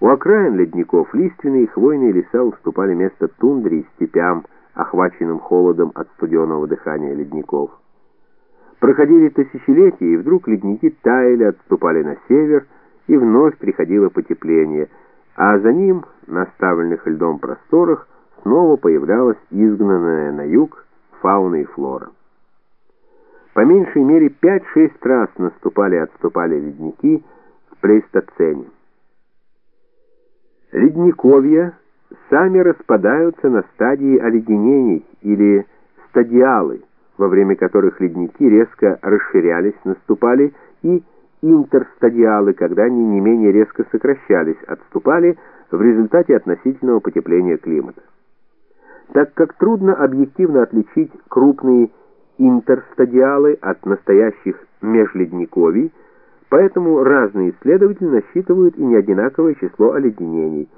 У окраин ледников лиственные и хвойные леса уступали место тундре и степям, охваченным холодом от студеного дыхания ледников. Проходили тысячелетия, и вдруг ледники таяли, отступали на север, и вновь приходило потепление, а за ним, на оставленных льдом просторах, снова появлялась изгнанная на юг фауна и флора. По меньшей мере 5-6 раз наступали и отступали ледники в плейстоцене. Ледниковья сами распадаются на стадии оледенений или стадиалы, во время которых ледники резко расширялись, наступали, и интерстадиалы, когда они не менее резко сокращались, отступали в результате относительного потепления климата. Так как трудно объективно отличить крупные интерстадиалы от настоящих межледниковий, поэтому разные исследователи насчитывают и неодинаковое число оледенений.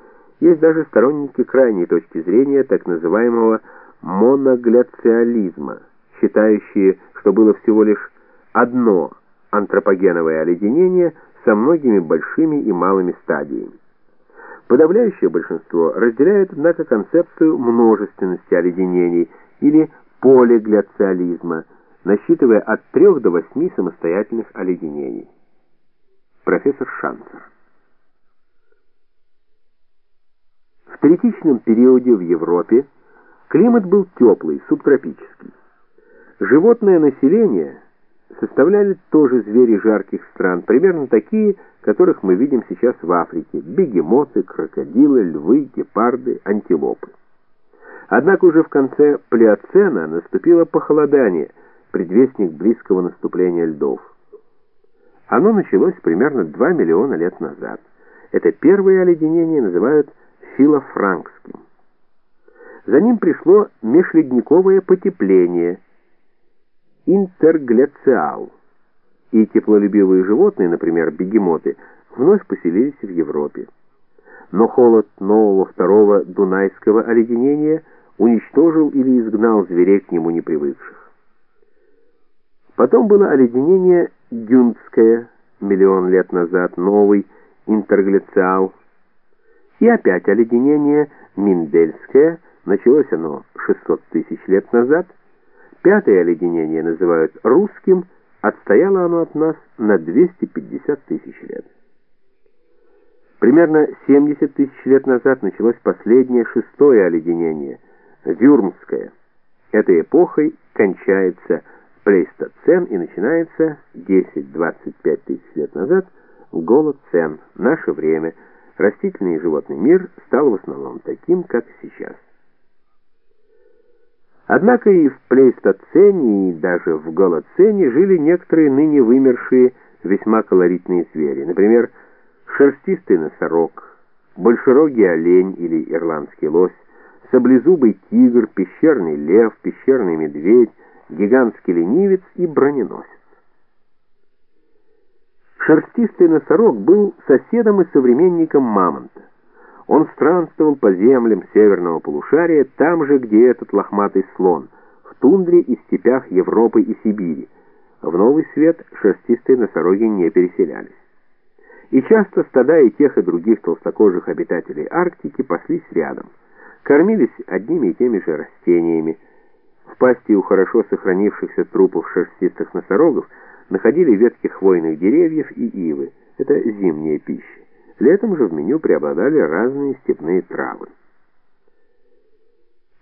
Есть даже сторонники крайней точки зрения так называемого моногляциализма, считающие, что было всего лишь одно антропогеновое оледенение со многими большими и малыми стадиями. Подавляющее большинство разделяет, однако, концепцию множественности оледенений или полигляциализма, насчитывая от 3 до 8 самостоятельных оледенений. Профессор Шанцер. В третичном периоде в Европе климат был теплый, субтропический. Животное население – составляли тоже звери жарких стран, примерно такие, которых мы видим сейчас в Африке: бегемоты, крокодилы, львы, гепарды, антилопы. Однако уже в конце Плеоцена наступило похолодание, предвестник близкого наступления льдов. Оно началось примерно 2 миллиона лет назад. Это первое оледенение называют филофранкским. За ним пришло межледниковое потепление – интерглициал, и теплолюбивые животные, например, бегемоты, вновь поселились в Европе. Но холод нового второго дунайского оледенения уничтожил или изгнал зверей к нему непривыкших. Потом было оледенение Гюндское, миллион лет назад, новый интерглициал, и опять оледенение Миндельское, началось оно 600 тысяч лет назад, Пятое оледенение называют русским, отстояло оно от нас на 250 тысяч лет. Примерно 70 тысяч лет назад началось последнее шестое оледенение, Вюрмское. Этой эпохой кончается плейстоцен и начинается 10-25 тысяч лет назад голоцен, наше время. Растительный и животный мир стал в основном таким, как сейчас. Однако и в плейстоцене, и даже в голоцене жили некоторые ныне вымершие весьма колоритные звери. Например, шерстистый носорог, большерогий олень или ирландский лось, саблезубый тигр, пещерный лев, пещерный медведь, гигантский ленивец и броненосец. Шерстистый носорог был соседом и современником мамонта. Он странствовал по землям северного полушария, там же, где этот лохматый слон, в тундре и степях Европы и Сибири. В Новый Свет шерстистые носороги не переселялись. И часто стада и тех, и других толстокожих обитателей Арктики паслись рядом. Кормились одними и теми же растениями. В пасти у хорошо сохранившихся трупов шерстистых носорогов находили ветки хвойных деревьев и ивы. Это зимняя пища. Летом же в меню преобладали разные степные травы.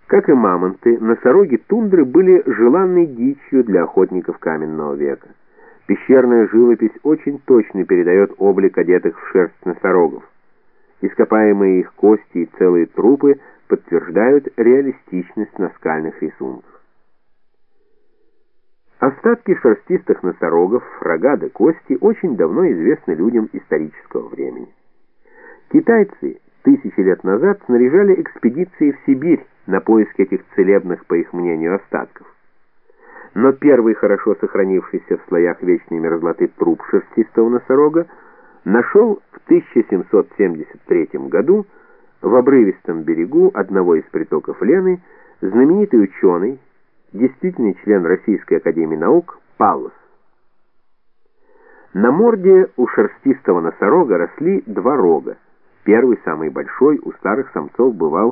Как и мамонты, носороги тундры были желанной дичью для охотников каменного века. Пещерная живопись очень точно передает облик одетых в шерсть носорогов. Ископаемые их кости и целые трупы подтверждают реалистичность наскальных рисунков. Остатки шерстистых носорогов, рога да кости очень давно известны людям исторического времени. Китайцы тысячи лет назад снаряжали экспедиции в Сибирь на поиск этих целебных, по их мнению, остатков. Но первый хорошо сохранившийся в слоях вечной мерзлоты труп шерстистого носорога нашел в 1773 году в обрывистом берегу одного из притоков Лены знаменитый ученый, действительный член Российской академии наук Паллас. На морде у шерстистого носорога росли два рога. Первый, самый большой, у старых самцов бывал